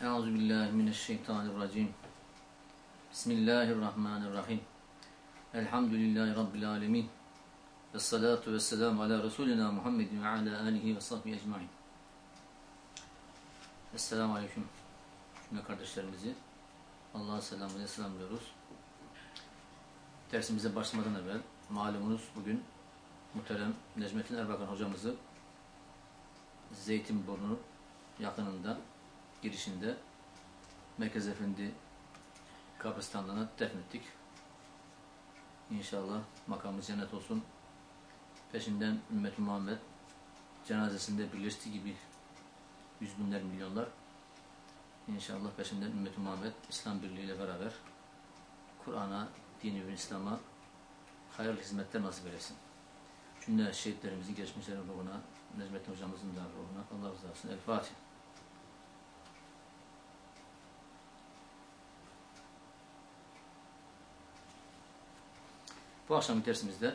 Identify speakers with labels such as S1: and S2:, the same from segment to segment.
S1: Euzu billahi mineşşeytanirracim. Bismillahirrahmanirrahim. Elhamdülillahi rabbil alamin. Ves salatu vesselam ala resulina Muhammedin ve ala alihi ve sahbihi ecmaîn. Esselamu aleyküm. Cümle kardeşlerimizi Allah'a selamıyla selamlıyoruz. Dersimize başlamadan evvel malumunuz bugün muhterem Necmettin Erbakan hocamızı Zeytinburnu yakınında girişinde Merkez Efendi kabristanlığına defnettik. İnşallah makamı cennet olsun. Peşinden ümmet Muhammed cenazesinde birleştiği gibi yüz binler milyonlar İnşallah peşinden ümmet Muhammed İslam birliğiyle beraber Kur'an'a, dini ve İslam'a hayırlı hizmetler nasip eylesin. Cümle şehitlerimizin geçmişlerin ruhuna, Necmettin hocamızın da ruhuna Allah razı olsun. El Fatiha. Bu akşamki dersimizde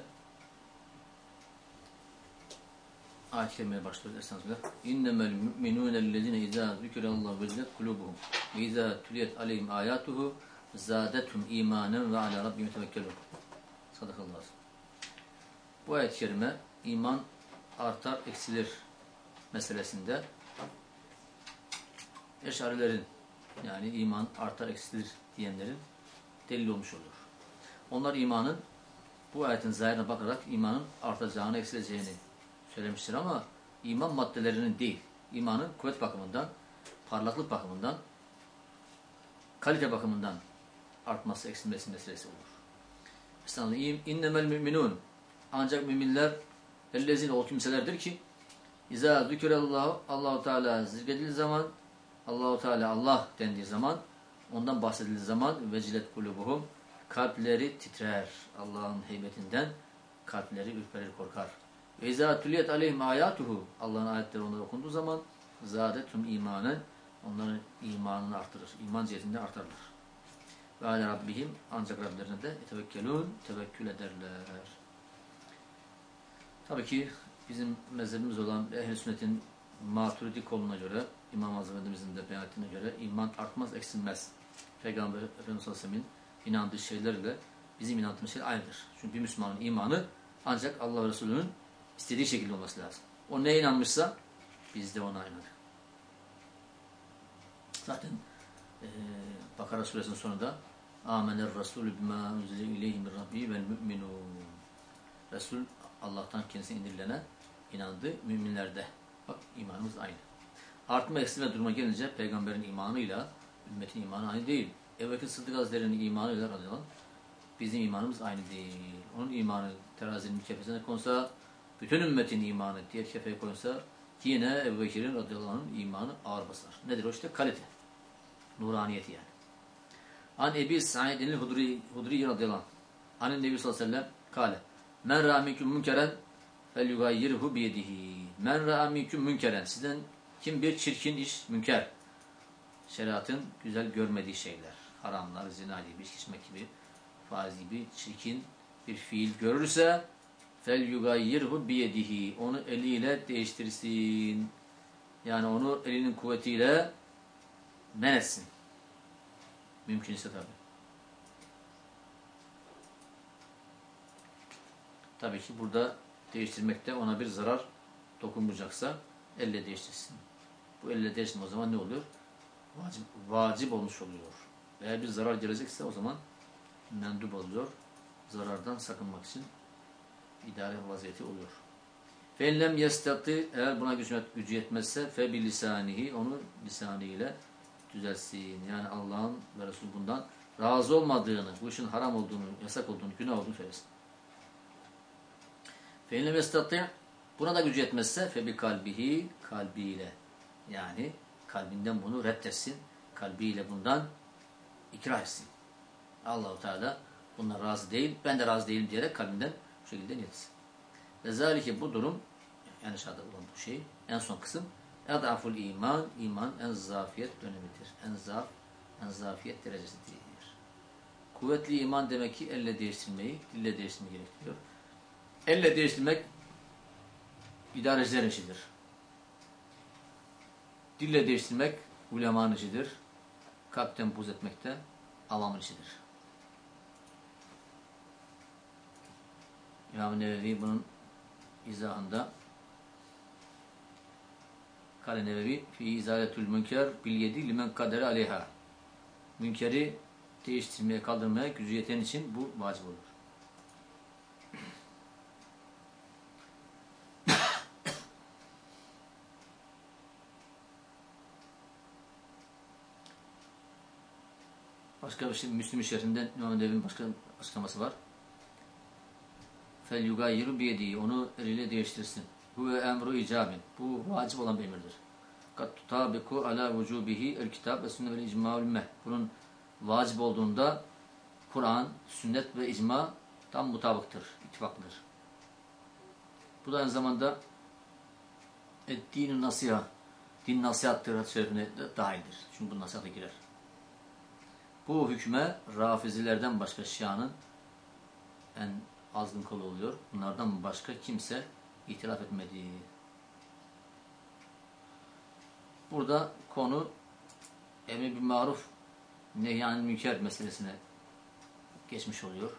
S1: ayet-i kerimeye başlıyoruz Estağfirullah. İnnemel müminûnellezine izâ zükürallahu vezilet kulubuhum ve izâ tuliyet aleyhim âyâtuhu zâdethum îmânen ve alâ rabbim yetevekkelûn. Sadakallahu aleyhi. Bu ayet-i kerime iman artar eksilir meselesinde eşarilerin yani iman artar eksilir diyenlerin delil olmuş olur. Onlar imanın bu ayetin zahirine bakarak imanın artacağını, eksileceğini söylemiştir ama iman maddelerinin değil, imanın kuvvet bakımından, parlaklık bakımından, kalite bakımından artması, eksilmesi meselesi olur. Estağfurullah. İnnemel müminun. Ancak müminler ellezine o kimselerdir ki İza zükürallahu Allahu Teala zikredildiği zaman Allahu Teala Allah dendiği zaman ondan bahsedildiği zaman vecilet kulubuhum kalpleri titrer. Allah'ın heybetinden kalpleri ürperir, korkar. Ve izâ tüliyet aleyhim ayatuhu Allah'ın ayetleri onlara okunduğu zaman zâdetum imanen onların imanını artırır. İman cihetinde artarlar. Ve alâ rabbihim ancak Rablerine de tevekkelûn tevekkül ederler. Tabii ki bizim mezhebimiz olan ehl-i sünnetin maturidi koluna göre İmam Azam Efendimizin de beyan ettiğine göre iman artmaz, eksilmez. Peygamber Efendimiz Aleyhisselam'ın inandığı şeylerle bizim inandığımız şey aynıdır. Çünkü bir Müslümanın imanı ancak Allah Resulü'nün istediği şekilde olması lazım. O neye inanmışsa biz de ona inanır. Zaten e, Bakara suresinin sonunda Amener Resulü bima unzile ileyhi min rabbi vel müminun. Resul Allah'tan kendisine indirilene inandı müminlerde. Bak imanımız aynı. Artma eksilme duruma gelince peygamberin imanıyla ümmetin imanı aynı değil. Ebu Bekir Sıddık Hazretleri'nin imanıyla radıyallahu anh, bizim imanımız aynı değil. Onun imanı terazinin kefesine konsa, bütün ümmetin imanı diğer kefeye konsa yine Ebu Bekir'in radıyallahu anh'ın imanı ağır basar. Nedir o işte? Kalite. Nuraniyeti yani. An Ebi Sa'id'in Hudri, Hudri radıyallahu anh. Anin Nebi sallallahu aleyhi ve sellem kale. Men ra'a münkeren fel yugayyirhu biyedihi. Men ra'a münkeren. Sizden kim bir çirkin iş, münker. Şeriatın güzel görmediği şeyler. Haramlar, zina gibi, içmek gibi, faiz gibi çirkin bir fiil görürse fel yugayyirhu biyedihi. Onu eliyle değiştirsin. Yani onu elinin kuvvetiyle men etsin. Mümkünse tabi. Tabii ki burada değiştirmekte ona bir zarar dokunmayacaksa elle değiştirsin. Bu elle değiştirme o zaman ne oluyor? Vacip, vacip olmuş oluyor. Eğer bir zarar gelecekse o zaman mendup oluyor. Zarardan sakınmak için idare vaziyeti oluyor. Fenlem yestati eğer buna gücü, yetmezse fe bi lisanihi onu lisanıyla düzelsin. Yani Allah'ın ve Resul bundan razı olmadığını, bu işin haram olduğunu, yasak olduğunu, günah olduğunu söylesin. Fenlem yestati buna da gücü yetmezse fe bi kalbihi kalbiyle yani kalbinden bunu reddetsin. Kalbiyle bundan ikrah etsin. Allahu Teala bundan razı değil, ben de razı değilim diyerek kalbinden bu şekilde niyetsin. Ve zalike bu durum en aşağıda olan bu şey, en son kısım edaful iman, iman en zafiyet dönemidir. En zaf, en zafiyet derecesidir. Kuvvetli iman demek ki elle değiştirmeyi, dille değiştirmeyi gerektiriyor. Elle değiştirmek idarecilerin işidir. Dille değiştirmek ulemanın işidir. Kalpten buz etmek de avamın işidir. İmam-ı Nevevi bunun izahında Kale Nevevi fi izaletül münker bil yedi limen kadere aleyha. Münkeri değiştirmeye, kaldırmaya gücü yeten için bu vacip olur. Başka bir şey Müslüm şerhinden İmam Nevevi'nin başka açıklaması var. Fel yugayyiru biyedihi. Onu eliyle değiştirsin. Bu emru icabin. Bu vacip olan bir emirdir. Kat tutabiku ala vücubihi el kitap ve sünnet ve icma'ul meh. Bunun vacip olduğunda Kur'an, sünnet ve icma tam mutabıktır, ittifaklıdır. Bu da aynı zamanda din nasiha, din nasihattır şerifine dahildir. Çünkü bu nasihata girer. Bu hükme rafizilerden başka Şia'nın en azgın kolu oluyor. Bunlardan başka kimse itiraf etmedi. Burada konu emri bir maruf nehyan münker meselesine geçmiş oluyor.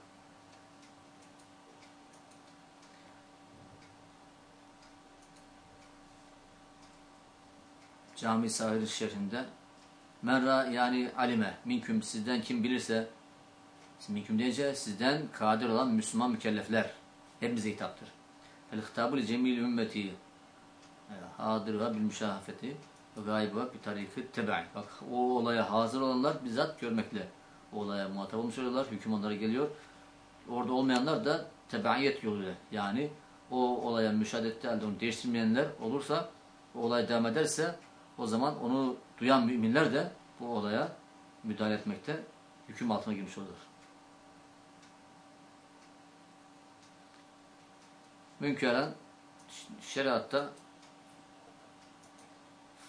S1: Cami Sahir şehrinde Merra yani alime minküm sizden kim bilirse minküm deyince sizden kadir olan Müslüman mükellefler hepimize hitaptır. El hitabul cemil ümmeti hadir ve bil müşahafeti ve gayb ve bir tariki tebe'i. Bak o olaya hazır olanlar bizzat görmekle o olaya muhatap olmuş oluyorlar. Hüküm onlara geliyor. Orada olmayanlar da tebeiyet yoluyla yani o olaya müşahedette elde onu değiştirmeyenler olursa o olay devam ederse o zaman onu duyan müminler de bu olaya müdahale etmekte hüküm altına girmiş olur. Münkeren şeriatta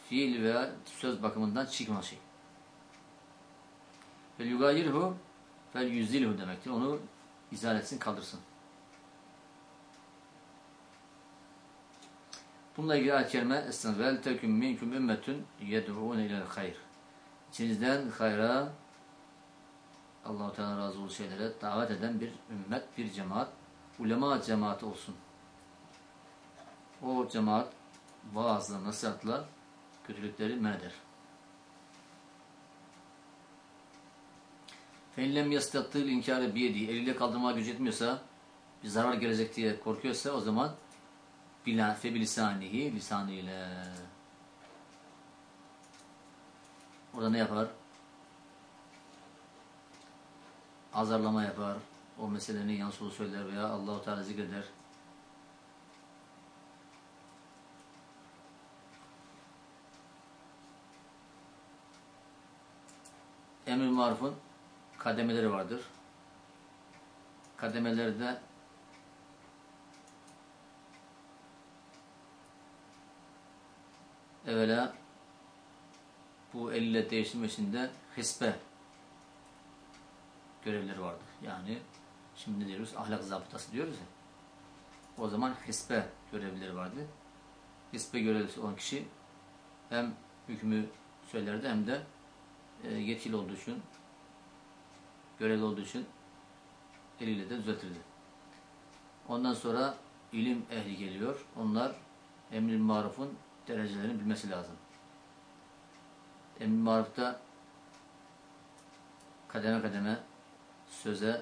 S1: fiil veya söz bakımından çıkma şey. Fel yugayirhu fel yüzilhu demektir. Onu izah etsin, kaldırsın. Bununla ilgili ayet-i kerime. Vel teküm minkum ümmetün yed'ûne ilel hayr. İçinizden hayra Allah-u Teala razı olduğu şeylere davet eden bir ümmet, bir cemaat, ulema cemaati olsun. O cemaat vaazla, nasihatla kötülükleri men eder. Fenlem yastattığı inkarı biyedi. Eliyle kaldırmaya gücü yetmiyorsa, bir zarar gelecek diye korkuyorsa o zaman fe bilisanihi lisanıyla orada ne yapar? Azarlama yapar. O meselenin yansılı söyler veya Allahu Teala zikreder. Emir marufun kademeleri vardır. Kademelerde evvela bu elle değiştirmesinde hisbe görevleri vardır. Yani şimdi diyoruz? Ahlak zabıtası diyoruz ya. O zaman hisbe görevlileri vardı. Hisbe görevlisi olan kişi hem hükmü söylerdi hem de e, yetkili olduğu için görevli olduğu için eliyle de düzeltirdi. Ondan sonra ilim ehli geliyor. Onlar emri marufun derecelerini bilmesi lazım. Emri marufta kademe kademe söze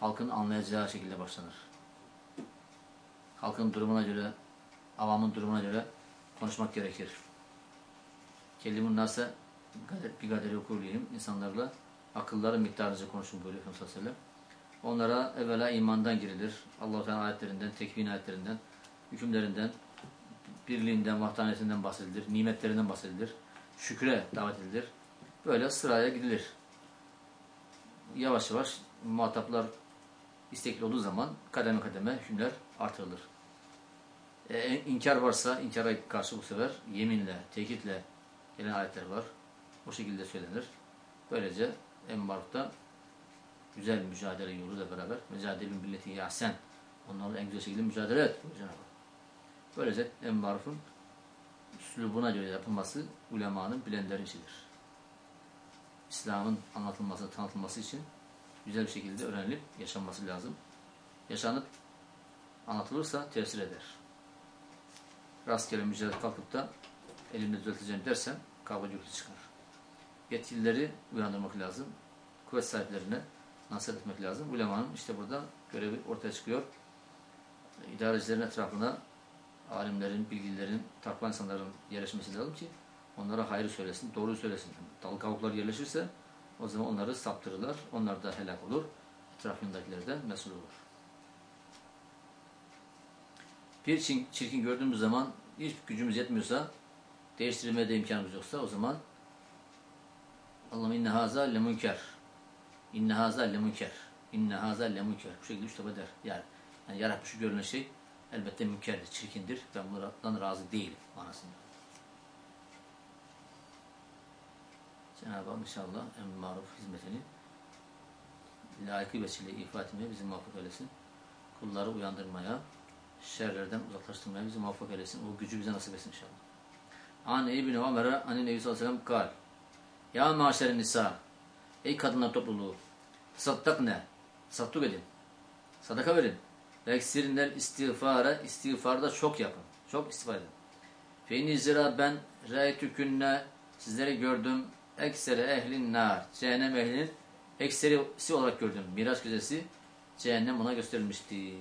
S1: halkın anlayacağı şekilde başlanır. Halkın durumuna göre, avamın durumuna göre konuşmak gerekir. Kelimun nasa bir kaderi okurlayayım insanlarla akılları miktarınca konuşun buyuruyor Efendimiz Aleyhisselam. Onlara evvela imandan girilir. Allah-u Teala ayetlerinden, tekvin ayetlerinden, hükümlerinden, birliğinden, vahdaniyetinden bahsedilir, nimetlerinden bahsedilir, şükre davet edilir. Böyle sıraya gidilir. Yavaş yavaş muhataplar istekli olduğu zaman kademe kademe hükümler artırılır. E, inkar varsa inkara karşı bu sefer yeminle, tekitle gelen ayetler var. O şekilde söylenir. Böylece Embark'ta güzel mücadele yoluyla beraber mücadele milleti yasen onlarla en güzel şekilde mücadele et. Cenab-ı Böylece en marufun üslubuna göre yapılması ulemanın bilenlerin işidir. İslam'ın anlatılması, tanıtılması için güzel bir şekilde öğrenilip yaşanması lazım. Yaşanıp anlatılırsa tesir eder. Rastgele mücadele kalkıp da elimle düzelteceğim dersen kavga gürültü çıkar. Yetkilileri uyandırmak lazım. Kuvvet sahiplerine nasihat etmek lazım. Ulemanın işte burada görevi ortaya çıkıyor. İdarecilerin etrafına alimlerin, bilgilerin, takva insanların yerleşmesi lazım ki onlara hayrı söylesin, doğruyu söylesin. Dal kavuklar yerleşirse o zaman onları saptırırlar. Onlar da helak olur. Etrafındakiler de mesul olur. Bir çirkin gördüğümüz zaman hiç gücümüz yetmiyorsa değiştirmeye de imkanımız yoksa o zaman Allah'ım inne haza lemunker inne haza lemunker inne haza lemunker bu şekilde üç defa der. Yani, yani yaratmış görünen şey elbette münkerdir, çirkindir. Ben bundan razı değilim manasında. Cenab-ı Hak inşallah emr maruf hizmetini layıkı vesile ifade etmeye bizi muvaffak eylesin. Kulları uyandırmaya, şerlerden uzaklaştırmaya bizi muvaffak eylesin. O gücü bize nasip etsin inşallah. An İbni Ömer'e Ani Nebi sallallahu aleyhi ve sellem kal. Ya maşerin nisa. Ey kadınlar topluluğu. Sattak ne? Sattuk edin. Sadaka verin. Eksirinden istiğfara, istiğfarda çok yapın. Çok istiğfar edin. Feyni zira ben reytükünne sizleri gördüm. Ekseri ehlin nar. Cehennem ehlinin ekserisi olarak gördüm. Miraç gecesi cehennem ona gösterilmişti.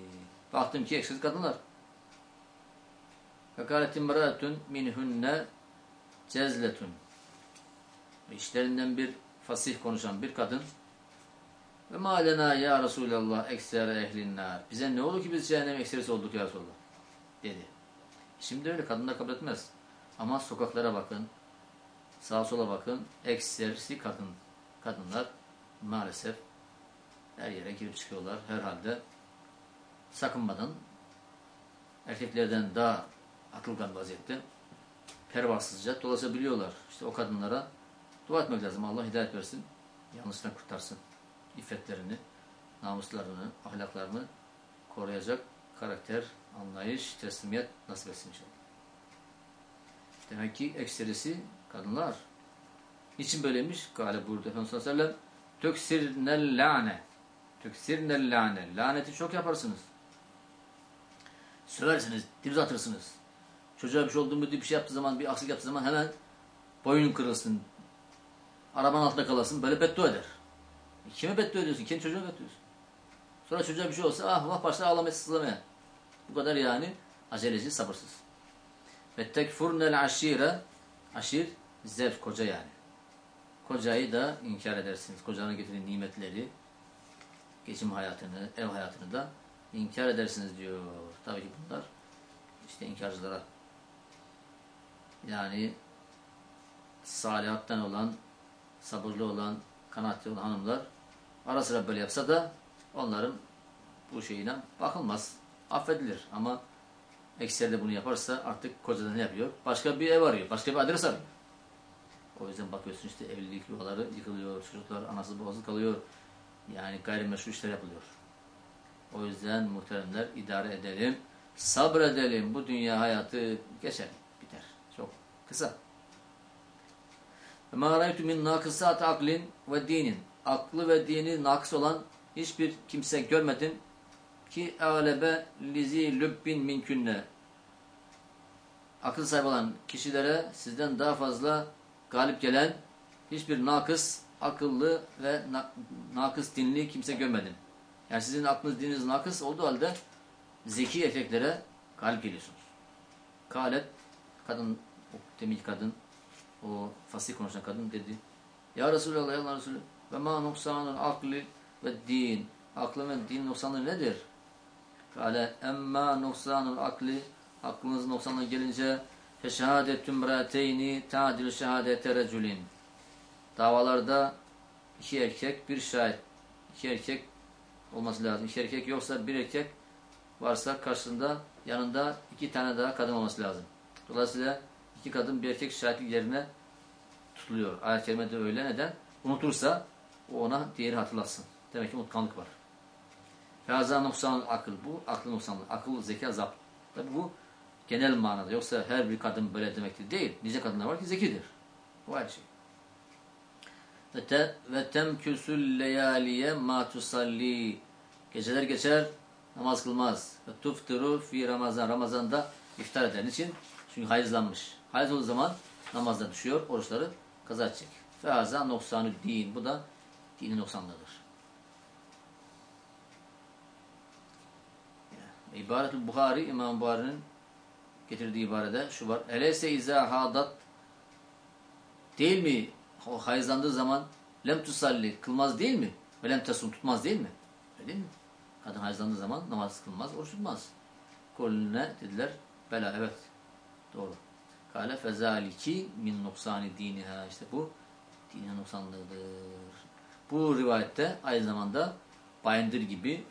S1: Baktım ki ekseri kadınlar. Fekaletin mıratun minhunne cezletun. İşlerinden bir fasih konuşan bir kadın ve malena ya Resulallah eksere ehlinnar. Bize ne olur ki biz cehennem ekserisi olduk ya Resulallah dedi. Şimdi öyle kadınlar kabul etmez. Ama sokaklara bakın, sağa sola bakın, ekserisi kadın. Kadınlar maalesef her yere girip çıkıyorlar herhalde. Sakınmadan erkeklerden daha akılgan vaziyette pervasızca dolaşabiliyorlar. İşte o kadınlara dua etmek lazım. Allah hidayet versin. Yanlıştan kurtarsın. İffetlerini, namuslarını, ahlaklarını koruyacak karakter, anlayış, teslimiyet nasip etsin inşallah. Demek ki ekserisi kadınlar. Niçin böyleymiş? Gale buyurdu Efendimiz sallallahu aleyhi ve sellem lane töksirnel lane laneti çok yaparsınız. Söversiniz, dil atırsınız. Çocuğa bir şey oldu mu bir şey yaptığı zaman, bir aksilik yaptığı zaman hemen boynun kırılsın. Arabanın altında kalasın. Böyle beddua eder. Kime beddua ediyorsun? Kendi çocuğuna beddua Sonra çocuğa bir şey olsa ah vah başlar ağlamaya sızlamaya. Bu kadar yani aceleci, sabırsız. Ve tekfurnel aşire aşir zevk, koca yani. Kocayı da inkar edersiniz. Kocanın getirdiği nimetleri, geçim hayatını, ev hayatını da inkar edersiniz diyor. Tabii ki bunlar işte inkarcılara yani salihattan olan, sabırlı olan, kanaatli olan hanımlar ara sıra böyle yapsa da onların bu şeyine bakılmaz. Affedilir ama ekserde bunu yaparsa artık kocada ne yapıyor? Başka bir ev arıyor, başka bir adres arıyor. O yüzden bakıyorsun işte evlilik yuvaları yıkılıyor, çocuklar anası babası kalıyor. Yani gayrimeşru işler yapılıyor. O yüzden muhteremler idare edelim, sabredelim. Bu dünya hayatı geçer, biter. Çok kısa. مَا رَيْتُ مِنْ نَاقِسَاتِ aklin ve dinin. Aklı ve dini nakıs olan hiçbir kimse görmedim ki alebe lizi lübbin minkünne. Akıl sahibi olan kişilere sizden daha fazla galip gelen hiçbir nakıs, akıllı ve na nakıs dinli kimse görmedim. Yani sizin aklınız, dininiz nakıs olduğu halde zeki erkeklere galip geliyorsunuz. Kalet, kadın, o deminki kadın, o fasih konuşan kadın dedi. Ya Resulallah, ya Resulü ve ma nuksanın akli ve din. Aklı ve din noksanlığı nedir? Kale emma nuksanın akli aklınız noksanlığı gelince feşehadetü mrateyni ta'dil şehadete reculin. Davalarda iki erkek bir şahit. iki erkek olması lazım. İki erkek yoksa bir erkek varsa karşısında yanında iki tane daha kadın olması lazım. Dolayısıyla iki kadın bir erkek şahitlik yerine tutuluyor. Ayet-i kerimede öyle. Neden? Unutursa o ona diğeri hatırlatsın. Demek ki unutkanlık var. Fâzâ noksanın akıl. Bu aklı noksanlık. Akıl, zeka, zapt. Tabi bu Genel manada. Yoksa her bir kadın böyle demektir değil. Nice kadınlar var ki zekidir. Bu ayrı şey. Ve temküsül leyaliye ma tusalli. Geceler geçer, namaz kılmaz. Ve tuftiru fi Ramazan. Ramazan'da iftar eder. Niçin? Çünkü hayızlanmış. Hayız olduğu zaman namazdan düşüyor, oruçları kaza edecek. Fehaza noksanı din. Bu da dinin noksanlığıdır. İbaretül Buhari, İmam Buhari'nin getirdiği ibarede şu var. Eleyse izâ hadat değil mi? O hayızlandığı zaman lem tusalli kılmaz değil mi? Ve lem tesum tutmaz değil mi? Öyle değil mi? Kadın hayızlandığı zaman namaz kılmaz, oruç tutmaz. Kulüne dediler. Bela evet. Doğru. Kale fezaliki min nuksani diniha. İşte bu dinin noksanlığıdır. Bu rivayette aynı zamanda Bayındır gibi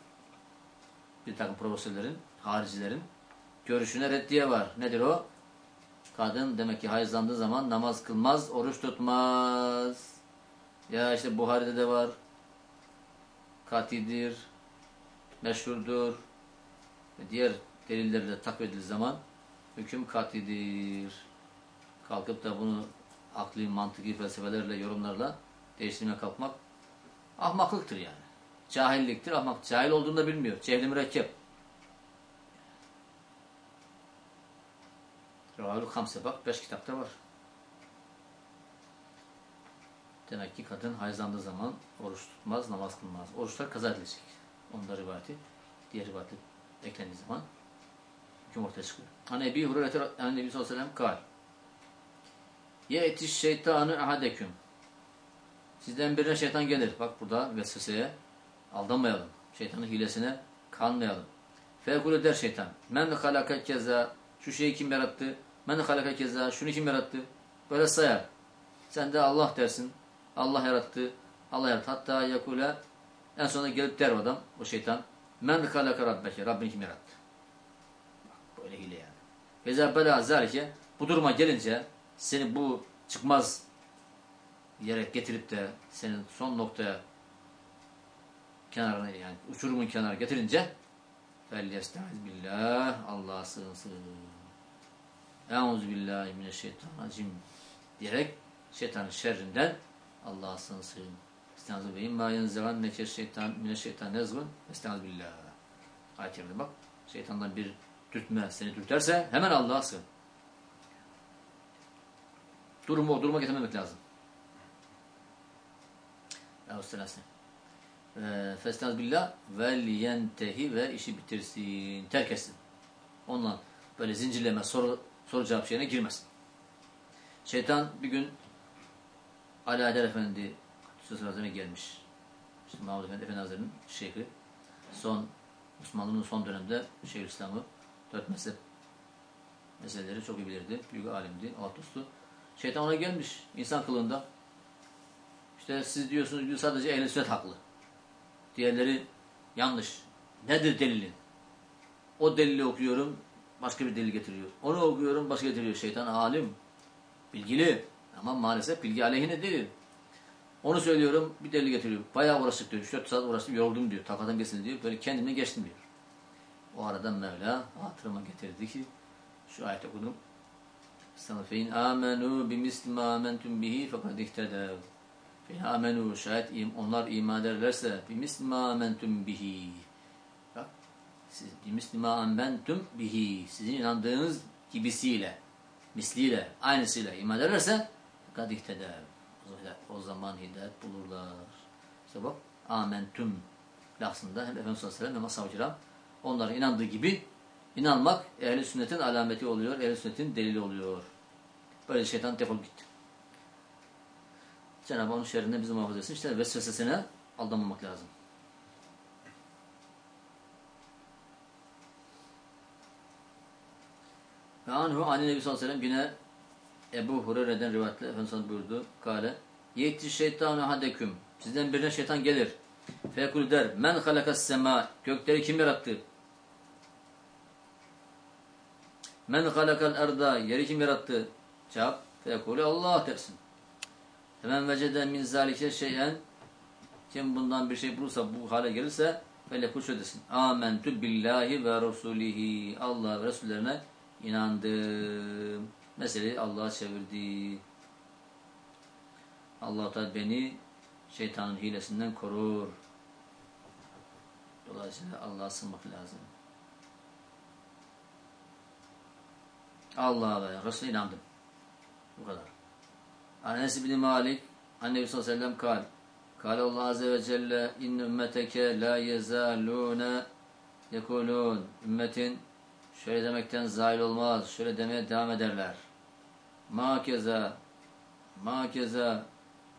S1: bir takım profesörlerin, haricilerin görüşüne reddiye var. Nedir o? Kadın demek ki hayızlandığı zaman namaz kılmaz, oruç tutmaz. Ya işte Buhari'de de var. Katidir, meşhurdur. Diğer delillerle de takip edildiği zaman hüküm katidir. Kalkıp da bunu akli, mantıki felsefelerle, yorumlarla değiştirmeye kalkmak ahmaklıktır yani. Cahilliktir, ahmak. Cahil olduğunu da bilmiyor. Cehli mürekkep. Revâhül Hamse bak, beş kitapta var. Demek ki kadın hayızlandığı zaman oruç tutmaz, namaz kılmaz. Oruçlar kaza edilecek. Onun da rivayeti, diğer rivayeti eklendiği zaman hüküm ortaya çıkıyor. Hani Ebi Hureyre, yani Nebi sallallahu aleyhi ve sellem kal. Ye'tiş şeytanı ahadeküm. Sizden birine şeytan gelir. Bak burada vesveseye aldanmayalım. Şeytanın hilesine kanmayalım. Fekul der şeytan. Men halaka keza. Şu şeyi kim yarattı? Men halaka keza. Şunu kim yarattı? Böyle sayar. Sen de Allah dersin. Allah yarattı. Allah yarattı. Hatta yakule en sonunda gelip der adam, o şeytan. Men halaka rabbeke. Rabbini kim yarattı? Bak, böyle hile yani. Vezâ belâ zâlike. Bu duruma gelince seni bu çıkmaz yere getirip de senin son noktaya kenarına yani uçurumun kenarına getirince فَلْيَسْتَعِذْ billah Allah'a sığınsın. اَعُوذُ بِاللّٰهِ مِنَ الشَّيْطَانِ diyerek şeytanın şerrinden Allah'a sığınsın. Estaizu ve imma yenzeğanneke şeytan mine şeytan nezgun estaizu billah. Ayet bak. Şeytandan bir dürtme seni dürterse hemen Allah'a sığın. Durumu o duruma getirmemek lazım. Eûs-selâsine. Festaz billah vel yentehi ve işi bitirsin. Terk etsin. Onunla böyle zincirleme soru, soru cevap şeyine girmesin. Şeytan bir gün Ali Adel Efendi Söz Hazretleri'ne gelmiş. İşte Mahmud Efendi Efendi Hazretleri'nin şeyhi. Son Osmanlı'nın son dönemde Şeyh İslam'ı dört mezhep meseleleri çok iyi bilirdi. Büyük alimdi. Allah dostu. Şeytan ona gelmiş insan kılığında. İşte siz diyorsunuz diyor, sadece ehl sünnet haklı. Diğerleri yanlış. Nedir delilin? O delili okuyorum, başka bir delil getiriyor. Onu okuyorum, başka getiriyor. Şeytan alim, bilgili ama maalesef bilgi aleyhine değil. Onu söylüyorum, bir delil getiriyor. Bayağı uğraştık diyor. 3-4 saat uğraştım, yoruldum diyor. Takatım geçsin diyor. Böyle kendime geçtim diyor. O arada Mevla hatırıma getirdi ki şu ayet okudum. Estağfurullah. Fe in amenu bimisli ma amentum bihi fekad ihtedev. Fe şayet onlar iman ederlerse bimisli ma amentum bihi. Bak siz bimisli ma amentum bihi. Sizin inandığınız gibisiyle, misliyle, aynısıyla iman ederlerse fekad ihtedev. O zaman hidayet bulurlar. İşte bak amentum lafzında hem Efendimiz Aleyhisselam hem ashab-ı kiram onlara inandığı gibi inanmak ehl sünnetin alameti oluyor, ehl sünnetin delili oluyor. Böyle şeytan defol gitti. Cenab-ı onun şerrinden bizi muhafaza etsin. İşte vesvesesine aldanmamak lazım. Ve anhu ani nebi sallallahu aleyhi ve sellem yine Ebu Hureyre'den rivayetle Efendimiz buyurdu. Kale Yeti şeytanu hadeküm. Sizden birine şeytan gelir. Fekul der. Men halakas sema. Gökleri kim yarattı? Men halakal erda. Yeri kim yarattı? Cevap. Fekulü Allah dersin. Hemen vecede min zalike şeyen. Kim bundan bir şey bulursa bu hale gelirse felekul şöyle desin. Amentü billahi ve rasulihi. Allah ve Resullerine inandım. Meseleyi Allah'a çevirdi. Allah da beni şeytanın hilesinden korur. Dolayısıyla Allah'a sığınmak lazım. Allah'a ve Resulüne inandım. Bu kadar. Enes bin Malik Annebi sallallahu aleyhi ve sellem kal. Kale Allah azze ve celle in ümmeteke la yezalune yekulun. Ümmetin şöyle demekten zail olmaz. Şöyle demeye devam ederler. Ma keza ma keza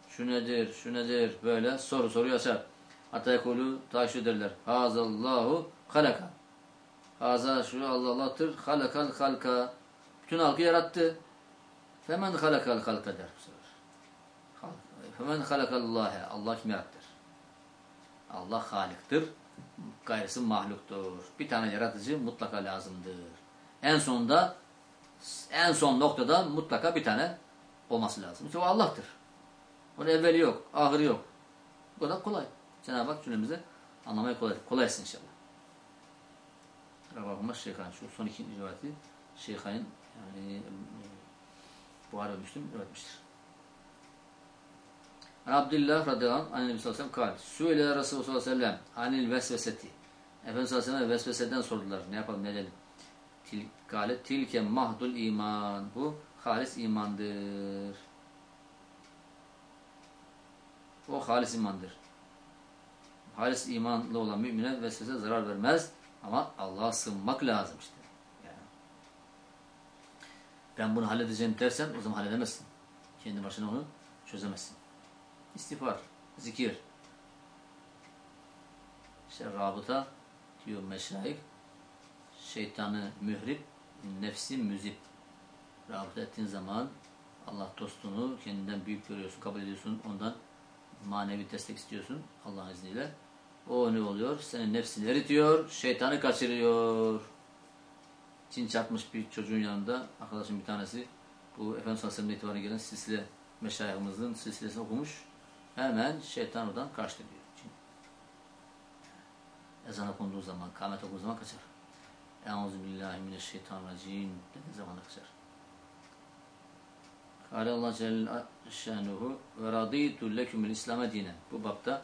S1: şu nedir, şu nedir böyle soru soru açar. Hatta yekulu taşu derler. Hazallahu halaka. Haza şu Allah Allah'tır. Halakal halka. Bütün halkı yarattı. Femen halakal halka der bu sefer. Femen halakallâhe. Allah kim yarattır? Allah haliktir. Gayrısı mahluktur. Bir tane yaratıcı mutlaka lazımdır. En sonunda en son noktada mutlaka bir tane olması lazım. İşte o Allah'tır. Onun evveli yok, ahırı yok. Bu kadar kolay. Cenab-ı Hak cümlemize anlamaya kolay, kolay etsin inşallah. Ravahumma Şeyhan. Şu son iki rivayeti Şeyhan'ın yani Buhari ve Müslüm üretmiştir. Abdullah radıyallahu anh Annebi sallallahu aleyhi ve sellem. Süyle Resulullah sallallahu aleyhi ve sellem anil vesveseti. Efendimiz sallallahu aleyhi ve vesveseden sordular. Ne yapalım ne edelim? Til, kale tilke mahdul iman. Bu halis imandır. O halis imandır. Halis imanlı olan mümine vesvese zarar vermez. Ama Allah'a sığınmak lazım işte. Ben bunu halledeceğim dersen o zaman halledemezsin. Kendi başına onu çözemezsin. İstiğfar, zikir. İşte rabıta diyor meşayih. Şeytanı mührip, nefsi müzip. Rabıta ettiğin zaman Allah dostunu kendinden büyük görüyorsun, kabul ediyorsun. Ondan manevi destek istiyorsun Allah'ın izniyle. O ne oluyor? Senin nefsini eritiyor, şeytanı kaçırıyor. Çin çarpmış bir çocuğun yanında arkadaşım bir tanesi bu Efendimiz Aleyhisselam'da itibaren gelen silsile meşayihimizin silsilesini okumuş. Hemen şeytan oradan kaçtı diyor. Çin. Ezan okunduğu zaman, kâmet okunduğu zaman kaçar. Euzubillahimineşşeytanirracim dediği zaman kaçar. Kâle Allah Celle Şanuhu ve radîtu lekümül İslam'e dinen. Bu bapta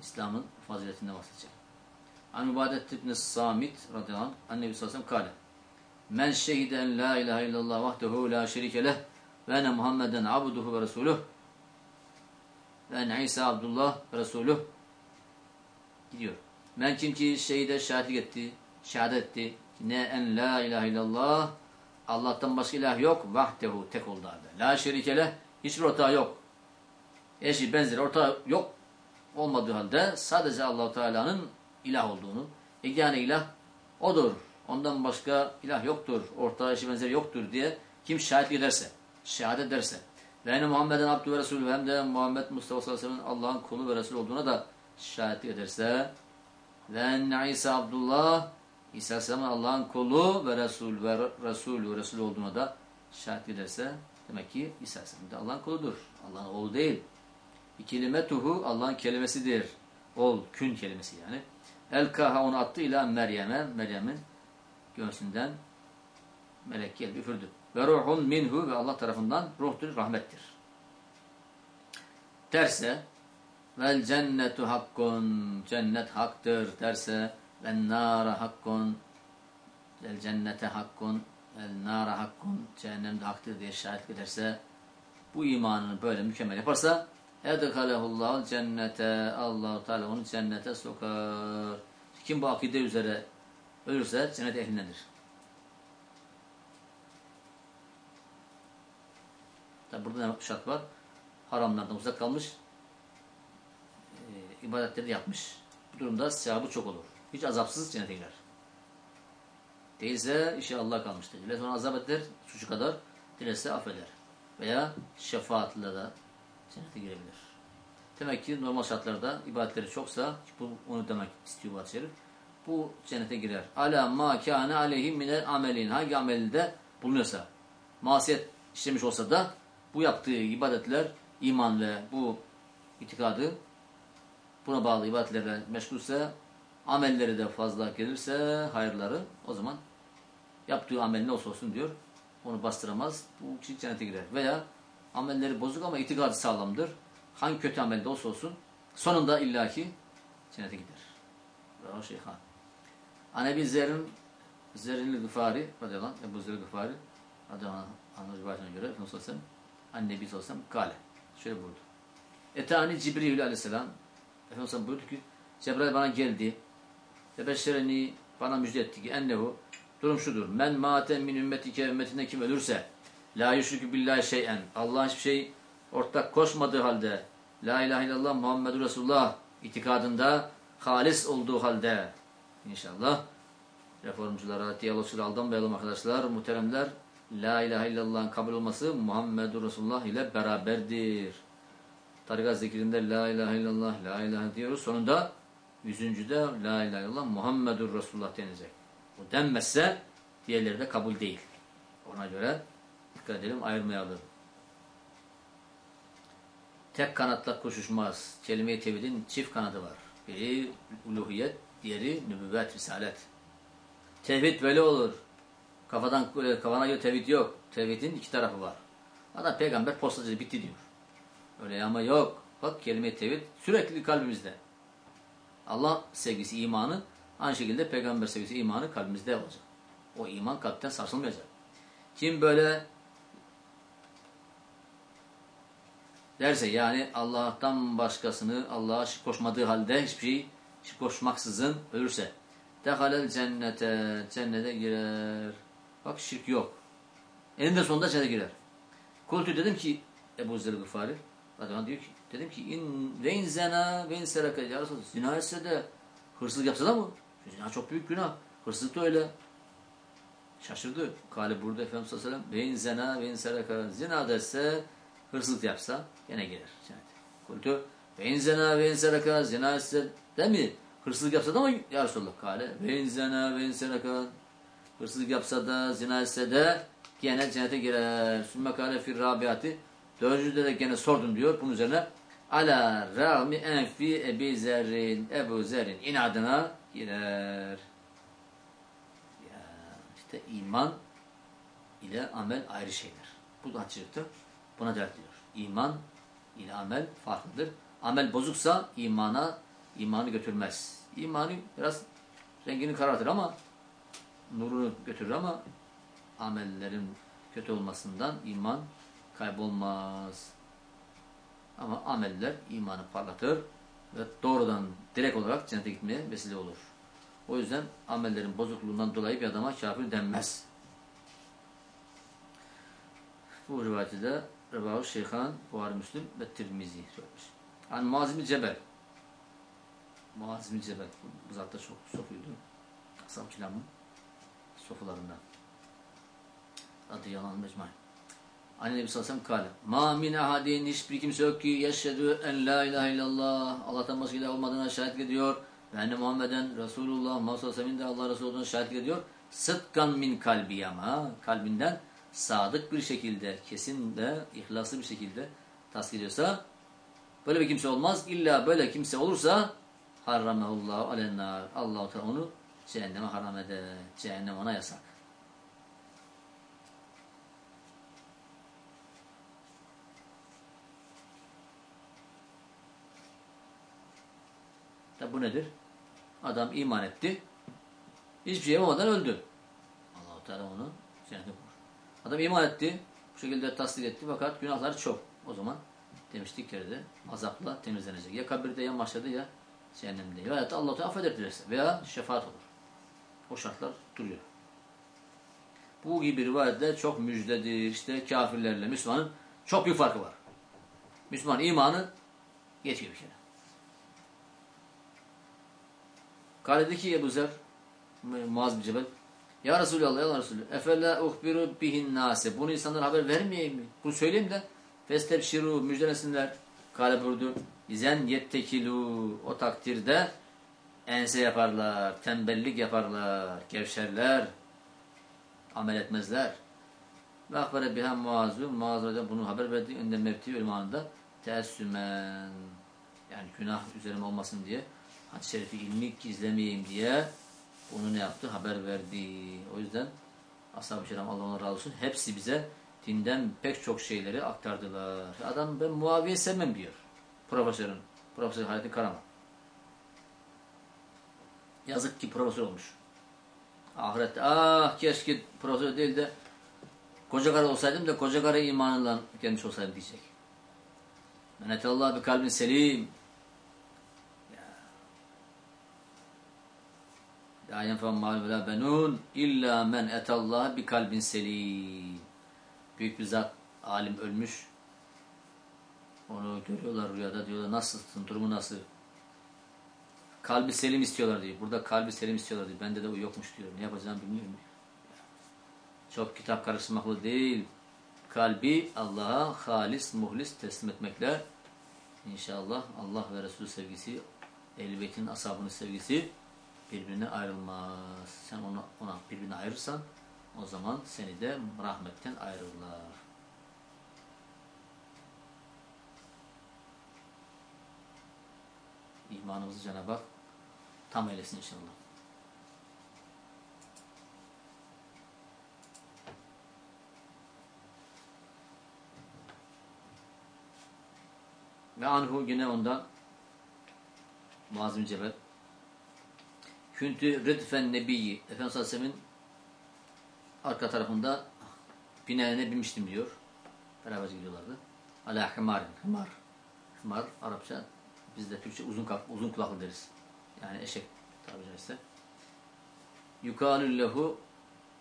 S1: İslam'ın faziletinden bahsedecek. An Mübadet ibn Samit radıyallahu anh Annebi sallallahu aleyhi ve sellem kâle Men şehide en la ilahe illallah vahdehu la şerike leh ve ene Muhammeden abduhu ve resuluh ve ene İsa Abdullah resuluh gidiyor. Men kim ki şehide şahitlik etti, şehadet etti ne en la ilahe illallah Allah'tan başka ilah yok. Vahdehu tek oldu halde. La şerikele hiçbir ortağı yok. Eşi benzeri ortağı yok olmadığı halde sadece Allahu Teala'nın ilah olduğunu, yani ilah odur. Ondan başka ilah yoktur. Ortağı eşi benzeri yoktur diye kim şahit ederse, şehadet ederse ve ene Muhammed'in abdü ve Resulü hem de Muhammed Mustafa sallallahu aleyhi ve sellem Allah'ın kulu ve Resul olduğuna da şahitlik ederse ve enne İsa Abdullah İsa Aleyhisselam'ın Allah'ın kulu ve Resul ve Resul ve Resul olduğuna da şahit ederse demek ki İsa Aleyhisselam da Allah'ın kuludur. Allah'ın oğlu değil. İkilimetuhu Allah'ın kelimesidir. Ol, kün kelimesi yani. El kaha onu attı ila Meryem'e. Meryem'in göğsünden melek geldi, üfürdü. Ve ruhun minhu ve Allah tarafından ruhtur, rahmettir. Derse vel cennetu hakkun cennet haktır derse ve nara hakkun el cennete hakkun el nara hakkun cehennemde haktır diye şahit ederse bu imanını böyle mükemmel yaparsa edhalehullahu cennete Allahu Teala onu cennete sokar. Kim bu akide üzere ölürse cennet ehlindendir. Tabi burada ne şart var? Haramlardan uzak kalmış, e, ibadetleri yapmış. Bu durumda sevabı çok olur. Hiç azapsız cennete girer. Değilse işi Allah kalmıştır. Dilerse ona azap eder, suçu kadar. Dilerse affeder. Veya şefaatle de cennete girebilir. Demek ki normal şartlarda ibadetleri çoksa, bu onu demek istiyor bu şerif. Bu cennete girer. Ala ma kâne aleyhi minel amelin. Hangi amelde bulunuyorsa, masiyet işlemiş olsa da bu yaptığı ibadetler, iman ve bu itikadı buna bağlı ibadetlerle meşgulse amelleri de fazla gelirse hayırları o zaman Yaptığı amel ne olsa olsun diyor. Onu bastıramaz. Bu kişi cennete girer. Veya amelleri bozuk ama itikadı sağlamdır. Hangi kötü amelde olsa olsun sonunda illaki cennete gider. Bravo Şeyhan. An Ebi Zer'in Zer'in Gıfari radıyallahu anh, Ebu Zer Gıfari radıyallahu anh, rivayetine göre Efendimiz sallallahu aleyhi ve sellem sallallahu ve kale. Şöyle buyurdu. Etani Cibril aleyhisselam Efendimiz sallallahu buyurdu ki Cebrail bana geldi. Tebeşşereni bana müjde etti ki ennehu durum şudur. Men maten min ümmetike ümmetinde kim ölürse la yüşrikü billahi şeyen Allah hiçbir şey ortak koşmadığı halde la ilahe illallah Muhammedur Resulullah itikadında halis olduğu halde inşallah reformculara, diyalogçulara aldanmayalım arkadaşlar, muhteremler. La ilahe illallah'ın kabul olması Muhammedur Resulullah ile beraberdir. Tarikat zikrinde La ilahe illallah, La ilahe diyoruz. Sonunda yüzüncüde La ilahe illallah Muhammedur Resulullah denecek. Bu denmezse diğerleri de kabul değil. Ona göre dikkat edelim, ayırmayalım. Tek kanatla koşuşmaz. Kelime-i tevhidin çift kanadı var. Biri uluhiyet, diğeri nübüvvet, risalet. Tevhid böyle olur. Kafadan kafana göre tevhid yok. Tevhidin iki tarafı var. Adam peygamber postacı bitti diyor. Öyle ama yok. Bak kelime tevhid sürekli kalbimizde. Allah sevgisi, imanı aynı şekilde peygamber sevgisi, imanı kalbimizde olacak. O iman kalpten sarsılmayacak. Kim böyle derse yani Allah'tan başkasını Allah'a koşmadığı halde hiçbir şey koşmaksızın ölürse dehalel cennete cennete girer. Bak şirk yok. Eninde sonunda cennete girer. Kultu dedim ki Ebu Zer Gıfari Radyaman diyor ki dedim ki in ve in zena ve in seraka ya Resulallah zina etse de hırsızlık yapsa da mı? Zina çok büyük günah. Hırsızlık da öyle. Şaşırdı. Kale burada Efendimiz sallallahu aleyhi ve sellem ve in zena ve in seraka zina dese hırsızlık yapsa gene girer cennete. Kultu ve in zena ve in seraka zina etse de mi? Hırsızlık yapsa da mı ya Resulallah? Kale in seraka hırsızlık yapsa da zina etse de gene cennete girer. Sümme kale fir rabiati Dördüncüde de gene sordum diyor. Bunun üzerine ala rağmi enfi ebi zerrin ebu zerrin inadına girer. Ya işte iman ile amel ayrı şeyler. Bu da açıktır. Buna dert diyor. İman ile amel farklıdır. Amel bozuksa imana imanı götürmez. İmanı biraz rengini karartır ama nurunu götürür ama amellerin kötü olmasından iman kaybolmaz. Ama ameller imanı parlatır ve doğrudan direkt olarak cennete gitmeye vesile olur. O yüzden amellerin bozukluğundan dolayı bir adama kafir denmez. Bu rivayeti de Rebahu Şeyhan, Buhari Müslim ve Tirmizi söylemiş. An Muazim Cebel. Muazim Cebel. Bu zaten çok sofuydu. Ashab kiramın sofularından. Adı yalan mecmuayı. Anne Nebi sallallahu aleyhi ve sellem kâle. Ma min ahadin hiçbir kimse yok ki yeşhedü en la ilahe illallah. Allah'tan başka ilah olmadığına şahitlik ediyor. Ve enne Muhammeden Resulullah Muhammed de Allah Resulü olduğuna şahitlik ediyor. Sıdkan min kalbi ama kalbinden sadık bir şekilde, kesin de ihlaslı bir şekilde tasdik ediyorsa böyle bir kimse olmaz. İlla böyle kimse olursa harramehullahu alennar. Allah-u Teala onu cehenneme haram eder. Cehennem ona yasak. Tabi bu nedir? Adam iman etti. Hiçbir şey yapamadan öldü. Allah-u Teala onu cennete koyar. Adam iman etti. Bu şekilde tasdik etti fakat günahları çok. O zaman demiştik yerde azapla temizlenecek. Ya kabirde ya mahşerde ya cehennemde. Veya da Allah-u affeder dilerse. Veya şefaat olur. O şartlar duruyor. Bu gibi rivayetler çok müjdedir. İşte kafirlerle Müslümanın çok büyük farkı var. Müslüman imanı geçiyor bir kere. Kale dedi ki Ebu Zer Muaz bin Cebel Ya Resulallah ya Resulü Efela uhbiru bihin nase Bunu insanlara haber vermeyeyim mi? Bunu söyleyeyim de Festebşiru müjdelesinler Kale buyurdu İzen yettekilu O takdirde ense yaparlar, tembellik yaparlar, gevşerler, amel etmezler. Ve akbere biha muazzu, muazzurada bunu haber verdi. Önde mevti ölüm anında teessümen, yani günah üzerime olmasın diye hadis-i şerifi ilmi gizlemeyeyim diye bunu ne yaptı? Haber verdi. O yüzden ashab-ı kiram Allah ona razı olsun. Hepsi bize dinden pek çok şeyleri aktardılar. Adam ben Muaviye sevmem diyor. Profesörün. Profesör Hayati Karaman. Yazık ki profesör olmuş. Ahirette ah keşke profesör değil de koca karı olsaydım da koca karı imanıyla gelmiş olsaydım diyecek. Menetallah bir kalbin selim. La yenfa'un mal ve benun illa men etallah bi kalbin selim. Büyük bir zat alim ölmüş. Onu görüyorlar rüyada diyorlar nasılsın durumu nasıl? Kalbi selim istiyorlar diyor. Burada kalbi selim istiyorlar diyor. Bende de o yokmuş diyor. Ne yapacağım bilmiyorum. Çok kitap karıştırmakla değil. Kalbi Allah'a halis, muhlis teslim etmekle inşallah Allah ve Resul sevgisi, Ehl-i sevgisi birbirine ayrılmaz. Sen ona, ona birbirine ayırırsan o zaman seni de rahmetten ayrılırlar. İmanımızı Cenab-ı Hak tam eylesin inşallah. Ve anhu yine ondan Muaz bin Cebel Küntü rıdfen nebiyyi Efendimiz Aleyhisselam'ın arka tarafında binayene binmiştim diyor. Beraber gidiyorlardı. Ala hımarin. Hımar. Hımar Arapça bizde Türkçe uzun, uzun kulaklı deriz. Yani eşek tabi caizse. Yukalü lehu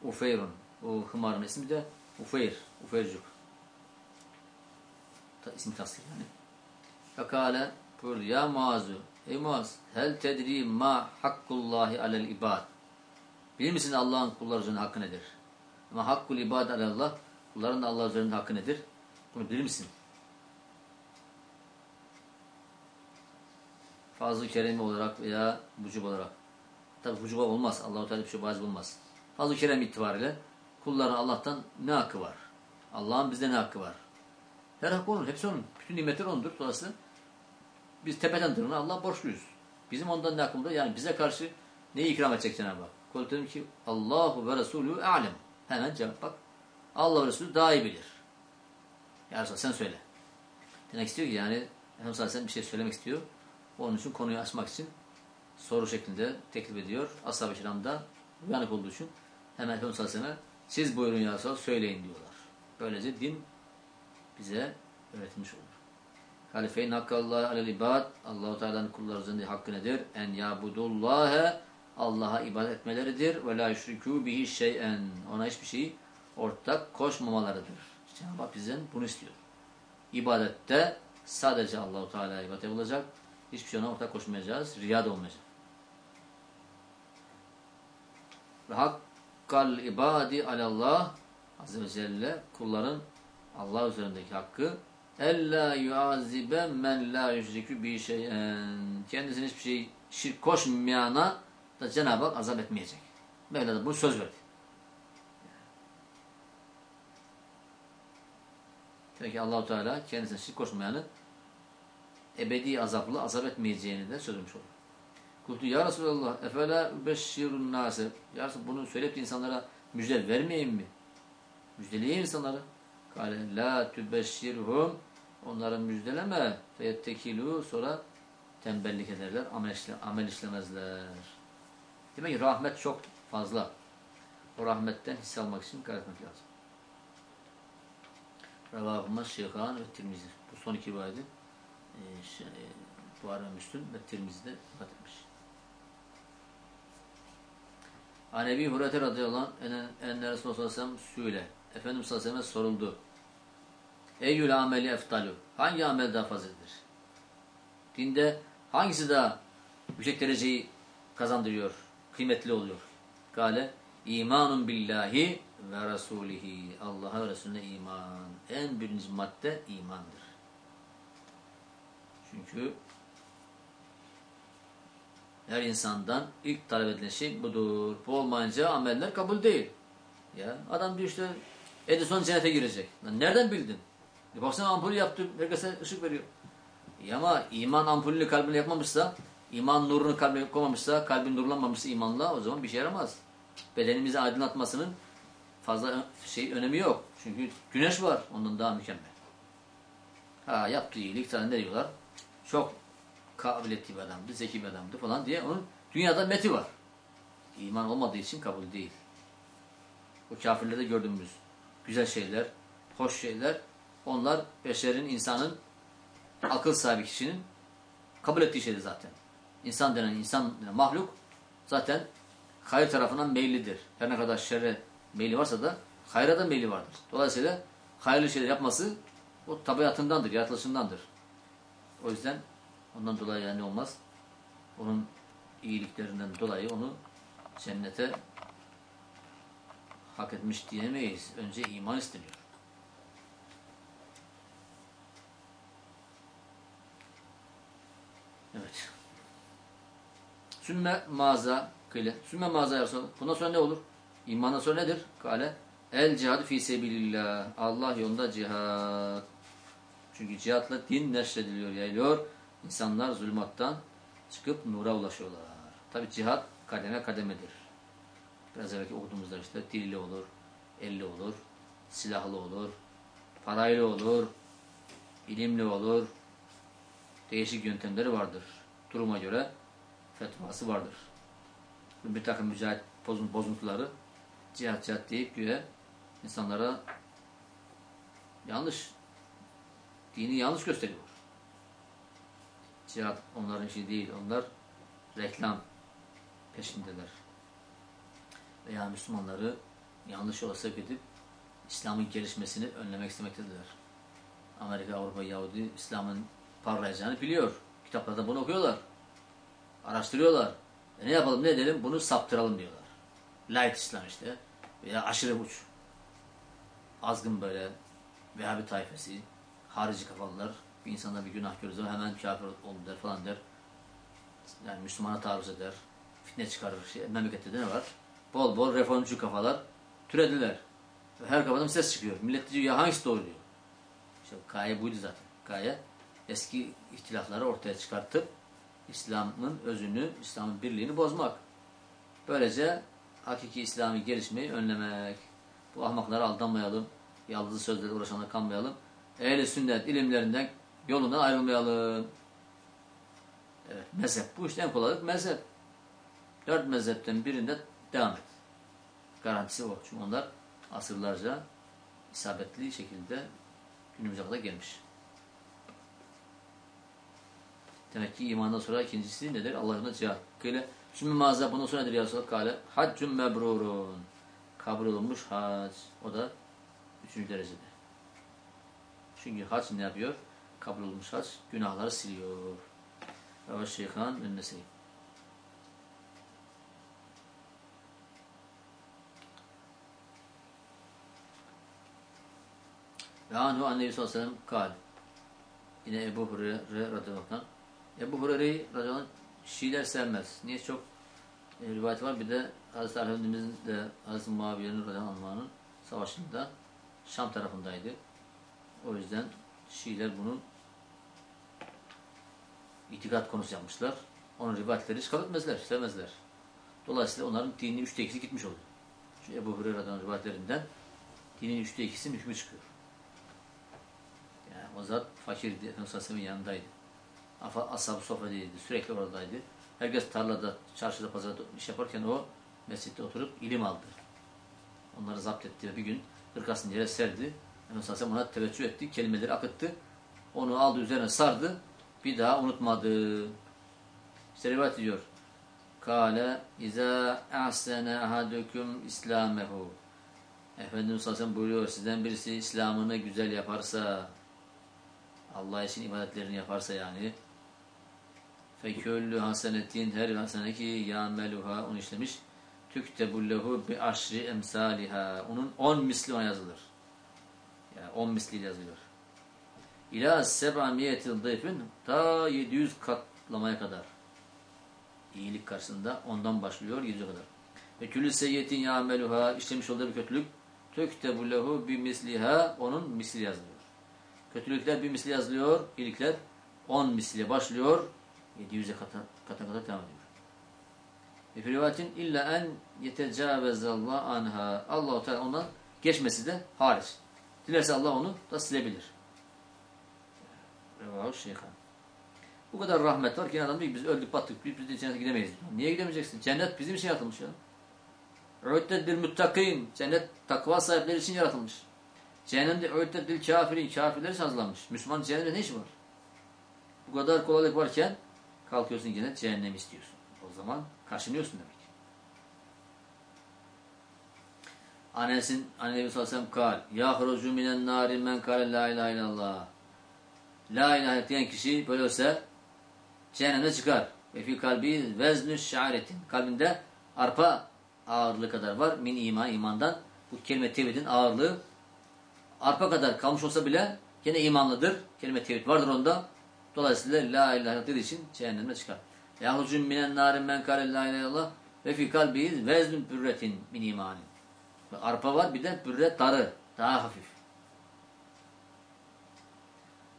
S1: Ufeyrun. O hımarın ismi de Ufeyr. Ufeyrcuk. Ta, ismi tasdik yani. Fekale buyurdu. Ya Muazzu. Ey Muaz. Hel tedri ma hakkullahi alel ibad. Bilir misin Allah'ın kullar üzerinde hakkı nedir? Ama hakkul ibad alallah. Kulların da Allah üzerinde hakkı nedir? Bunu bilir misin? Fazıl-ı Kerem olarak veya vücub olarak. Tabi vücuba olmaz. Allah-u Teala bir şey vacip olmaz. Fazıl-ı Kerem itibariyle kulların Allah'tan ne hakkı var? Allah'ın bizde ne hakkı var? Her hakkı onun. Hepsi onun. Bütün nimetler ondur. Dolayısıyla biz tepeden tırnağa Allah borçluyuz. Bizim ondan ne hakkımız? Yani bize karşı neyi ikram edecek Cenab-ı Hak? Kul dedim ki Allahu ve Resulü alem. Hemen cevap bak. Allah ve Resulü daha iyi bilir. Ya Resulallah sen söyle. Demek istiyor ki yani Efendimiz Aleyhisselam bir şey söylemek istiyor. Onun için konuyu açmak için soru şeklinde teklif ediyor. Ashab-ı kiram da uyanık olduğu için hemen Efendimiz Aleyhisselam'a siz buyurun ya Resulallah söyleyin diyorlar. Böylece din bize öğretilmiş olur. Halifeyn hakkallahi alel ibad Allahu Teala'nın kulları üzerinde hakkı nedir? En yabudullâhe Allah'a ibadet etmeleridir ve la yüşrikû bihi şey'en ona hiçbir şey ortak koşmamalarıdır. Cenab-ı Hak bizden bunu istiyor. İbadette sadece Allahu Teala'ya ibadet olacak. Hiçbir şey ona ortak koşmayacağız. Riya da olmayacak. Ve hakkal ibadi alallah Azze ve Celle kulların Allah üzerindeki hakkı Ella yuazibe men la yüşrikü bi şeyen. Kendisine hiçbir şey şirk koşmayana da Cenab-ı Hak azap etmeyecek. Böyle de bu söz verdi. Demek ki Allahu Teala kendisine şirk koşmayanı ebedi azaplı azap etmeyeceğini de söylemiş olur. Kultu ya Resulallah efela beşşirun nase. Ya Resulallah bunu söyleyip insanlara müjde vermeyeyim mi? Müjdeleyeyim insanları. Kale la tübeşşirhum onları müjdeleme feyettekilu sonra tembellik ederler amel, işle, amel işlemezler. Demek ki rahmet çok fazla. O rahmetten hisse almak için gayret lazım. Ravahımız Şeyhan ve Tirmizi. Bu son iki rivayeti e, şey, e, Müslüm ve Tirmizi'de ifade etmiş. Anebi Hureyre radıyallahu anh enne Resulullah sallallahu aleyhi ve sellem söyle. Efendimiz sallallahu aleyhi ve soruldu. Eyyül ameli eftalu. Hangi amel daha fazladır? Dinde hangisi daha yüksek dereceyi kazandırıyor, kıymetli oluyor? Gale imanun billahi ve rasulihi. Allah'a Resulüne iman. En birinci madde imandır. Çünkü her insandan ilk talep edilen şey budur. Bu olmayınca ameller kabul değil. Ya adam diyor işte Edison cennete girecek. Lan nereden bildin? E baksana ampulü yaptı. Herkese ışık veriyor. E ama iman ampulünü kalbine yapmamışsa, iman nurunu kalbine koymamışsa, kalbin nurlanmamışsa imanla o zaman bir şey yaramaz. Bedenimizi aydınlatmasının fazla şey önemi yok. Çünkü güneş var ondan daha mükemmel. Ha yaptığı iyilik sana ne diyorlar? Çok kabiliyetli bir adamdı, zeki bir adamdı falan diye onun dünyada meti var. İman olmadığı için kabul değil. O kafirlerde gördüğümüz güzel şeyler, hoş şeyler onlar beşerin, insanın akıl sahibi kişinin kabul ettiği şeydir zaten. İnsan denen insan denen mahluk zaten hayır tarafından meyillidir. Her ne kadar şerre meyli varsa da hayra da meyli vardır. Dolayısıyla hayırlı şeyler yapması o tabiatındandır, yaratılışındandır. O yüzden ondan dolayı yani olmaz. Onun iyiliklerinden dolayı onu cennete hak etmiş diyemeyiz. Önce iman isteniyor. Evet. Sümme maza kıyle. Sümme maza ya. Bundan sonra ne olur? İmandan sonra nedir? Kale. El cihad fi sebilillah. Allah yolunda cihad. Çünkü cihatla din neşrediliyor, yayılıyor. İnsanlar zulmattan çıkıp nura ulaşıyorlar. Tabi cihat kademe kademedir. Biraz evvelki okuduğumuzda işte dille olur, elle olur, silahlı olur, parayla olur, ilimli olur. Değişik yöntemleri vardır. Duruma göre fetvası vardır. Bir takım mücahit bozun- bozuntuları cihat cihat deyip güya insanlara yanlış dini yanlış gösteriyor. Cihat onların işi değil. Onlar reklam peşindeler. Veya Müslümanları yanlış yola sevk edip İslam'ın gelişmesini önlemek istemektedirler. Amerika, Avrupa, Yahudi İslam'ın parlayacağını biliyor. Kitaplarda bunu okuyorlar. Araştırıyorlar. E ne yapalım ne edelim? Bunu saptıralım diyorlar. Light İslam işte. Veya aşırı uç. Azgın böyle Vehhabi tayfesi, harici kafalılar bir insanda bir günah zaman hemen kafir oldu der falan der. Yani Müslümana taarruz eder. Fitne çıkarır. Şey, memlekette de ne var? Bol bol reformcu kafalar türediler. Her kafadan ses çıkıyor. Millet diyor ya hangisi doğru diyor. İşte gaye buydu zaten. Gaye eski ihtilafları ortaya çıkartıp İslam'ın özünü, İslam'ın birliğini bozmak. Böylece hakiki İslami gelişmeyi önlemek. Bu ahmaklara aldanmayalım. Yaldızlı sözlerle uğraşanlara kanmayalım. Ehl-i sünnet ilimlerinden yolundan ayrılmayalım. Evet, mezhep. Bu işte en kolaylık mezhep. Dört mezhepten birinde devam et. Garantisi o. Çünkü onlar asırlarca isabetli şekilde günümüze kadar gelmiş. Demek ki imandan sonra ikincisi nedir? Allah'ın cihat. Kıyle Sümme mağaza bundan sonra nedir ya Resulallah? Kale haccun mebrurun. Kabul olunmuş hac. O da üçüncü derecede. Çünkü hac ne yapıyor? Kabul olunmuş hac günahları siliyor. Ve şeyhan ünnesi. Ve anhu annebi sallallahu aleyhi ve kal. Yine Ebu Hureyre radıyallahu anh. Ebu Hureyre'yi radıyallahu anh Şiiler sevmez. Niye çok e, rivayet var. Bir de Hazreti Ali Efendimiz'in de Hazreti Muaviye'nin radıyallahu anh'ın savaşında Şam tarafındaydı. O yüzden Şiiler bunu itikat konusu yapmışlar. Onun rivayetleri hiç etmezler, sevmezler. Dolayısıyla onların dinin üçte ikisi gitmiş oluyor. Şu Ebu Hureyre'den rivayetlerinden dinin üçte ikisinin hükmü çıkıyor. Yani o zat fakirdi, Efendimiz yanındaydı. Ashab-ı Sofra'daydı, sürekli oradaydı. Herkes tarlada, çarşıda, pazarda iş yaparken o mescitte oturup ilim aldı. Onları zapt etti ve bir gün hırkasını yere serdi. Efendimiz Aleyhisselam ona teveccüh etti, kelimeleri akıttı. Onu aldı üzerine sardı, bir daha unutmadı. İşte rivayet ediyor. Kale izâ ahsene ahadukum islamehu. Efendimiz Aleyhisselam buyuruyor sizden birisi İslam'ını güzel yaparsa Allah için ibadetlerini yaparsa yani feküllü hasenetin her hasene ki yameluha onu işlemiş tüktebullehu bi aşri emsaliha onun on misli ona yazılır. Yani on misli yazılıyor. İlâ seb'amiyetil dayfin ta 700 katlamaya kadar. İyilik karşısında ondan başlıyor 700'e kadar. Ve külü seyyetin yameluha işlemiş olduğu bir kötülük tüktebullehu bi misliha onun misli yazılıyor. Kötülükler bir misli yazılıyor, iyilikler 10 misliyle başlıyor, 700'e kata, kata kadar devam ediyor. Ve rivayetin illa en yetecavvezallah anha. Allah-u Teala ondan geçmesi de hariç. Dilerse Allah onu da silebilir. Revahu şeyhan. Bu kadar rahmet var ki adam diyor ki biz öldük battık biz de cennete gidemeyiz. Niye gidemeyeceksin? Cennet bizim için yaratılmış ya. Ü'dedil muttakin. Cennet takva sahipleri için yaratılmış. Cehennemde ü'dedil kafirin. Kafirler için hazırlanmış. Müslüman cehennemde ne işi var? Bu kadar kolaylık varken kalkıyorsun yine cehennem istiyorsun. O zaman kaşınıyorsun demek. Anes'in anne Nebi sallallahu aleyhi ve sellem kal yahrucu minen nari men kale la ilahe illallah la ilahe diyen kişi böyle olsa cehennemde çıkar. Ve fi kalbi veznü şaretin. Kalbinde arpa ağırlığı kadar var. Min iman, imandan. Bu kelime tevhidin ağırlığı arpa kadar kalmış olsa bile yine imanlıdır. Kelime tevhid vardır onda. Dolayısıyla la ilahe dediği için cehennemde çıkar. Yahucun minen narin men kâle la ilahe illallah ve fi kalbihi veznün bürretin min imanin. Arpa var bir de bürre darı. Daha hafif.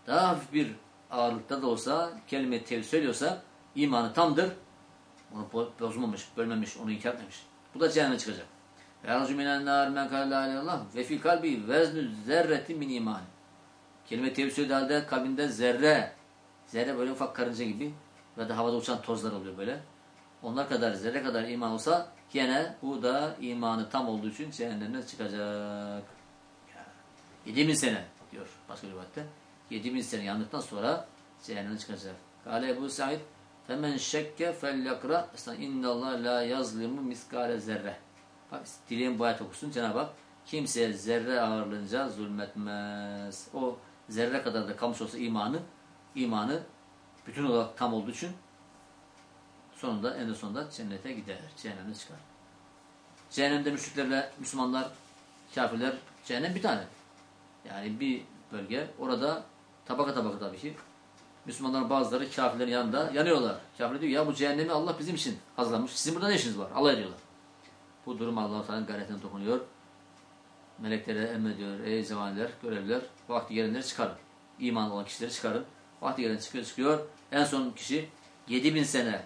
S1: Daha hafif bir ağırlıkta da olsa kelime tevhid söylüyorsa imanı tamdır. Onu bozmamış, bölmemiş, onu inkar etmemiş. Bu da cehenneme çıkacak. Yahucun minen narin men kâle illallah ve fi kalbihi veznün zerretin min imanin. Kelime söylediği halde kalbinde zerre Zerre böyle ufak karınca gibi ve de havada uçan tozlar oluyor böyle. Onlar kadar zerre kadar iman olsa yine bu da imanı tam olduğu için cehennemden çıkacak. 7000 sene diyor başka bir rivayette. 7000 sene yandıktan sonra cehennemden çıkacak. Kale Ebu Said Femen şekke fel yakra innallah la yazlimu miskale zerre. Bak dileyen bu ayet okusun Cenab-ı Hak kimseye zerre ağırlığınca zulmetmez. O zerre kadar da kalmış olsa imanı imanı bütün olarak tam olduğu için sonunda en sonunda cennete gider. Cehennemde çıkar. Cehennemde müşriklerle Müslümanlar, kafirler cehennem bir tane. Yani bir bölge. Orada tabaka tabaka tabii ki. Müslümanların bazıları kafirlerin yanında yanıyorlar. Kafir diyor ya bu cehennemi Allah bizim için hazırlamış. Sizin burada ne işiniz var? Allah ediyorlar. Bu durum Allah-u Teala'nın gayretine dokunuyor. Meleklere emrediyor. Ey zevaniler, görevliler, vakti gelenleri çıkarın. İman olan kişileri çıkarın. Vakti gelen çıkıyor çıkıyor. En son kişi 7000 sene